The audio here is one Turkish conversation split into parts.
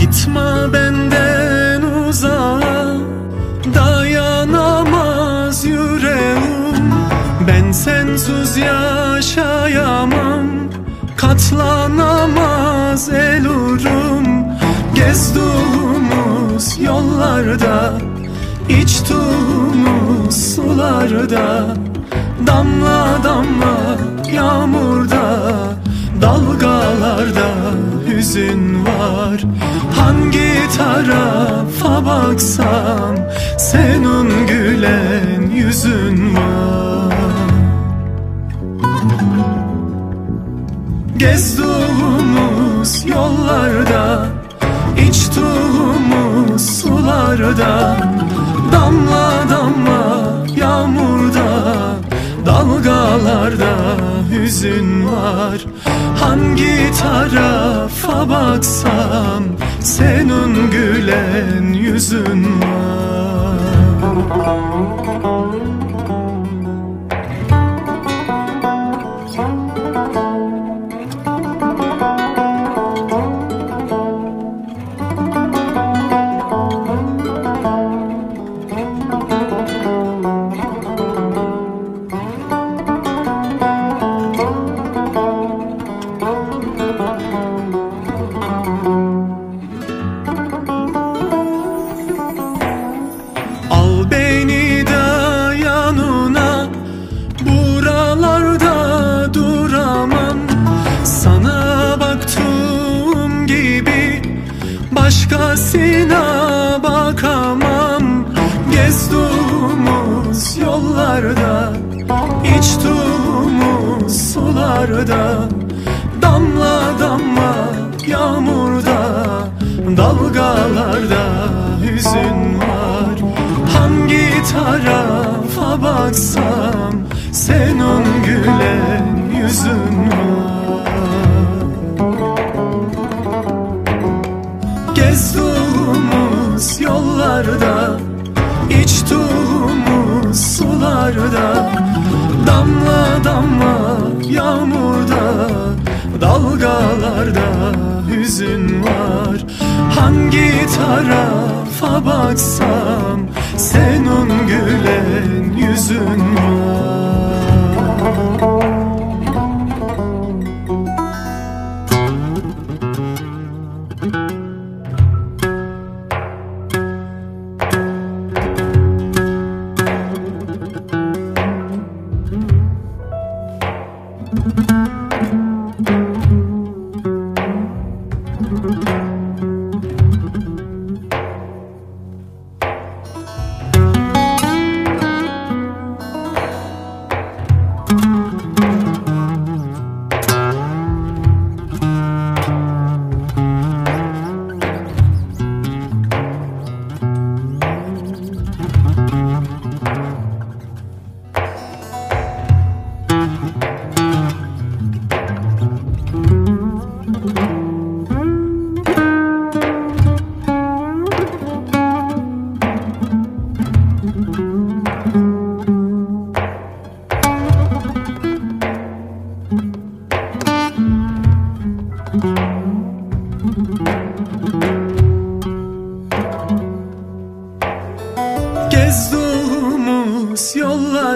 Gitme benden uzağa Dayanamaz yüreğim. Ben sensiz yaşayamam Katlanamaz elurum Gezduğumuz yollarda İçtuğumuz sularda. Damla damla yağmurda Dalgalarda hüzün var tarafa baksam Senin gülen yüzün var. Gezduğumuz yollarda içtiğimiz sularda damla Dalgalarda hüzün var. Hangi tarafa baksam Senin gülen yüzün var Başkasına bakamam. Gezduğumuz yollarda içtiğimiz sularda. Damla damla yağmurda Dalgalarda hüzün var. Hangi tarafa baksam Senin gülen yüzün var Damla yağmurda Dalgalarda hüzün var. Hangi tarafa baksam Senin gülen yüzün var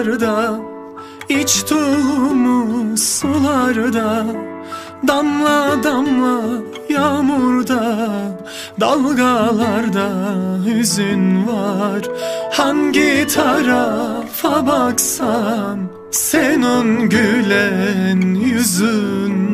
yollarda içtiğimiz sularda Damla damla yağmurda Dalgalarda hüzün var. Hangi tarafa baksam Senin gülen yüzün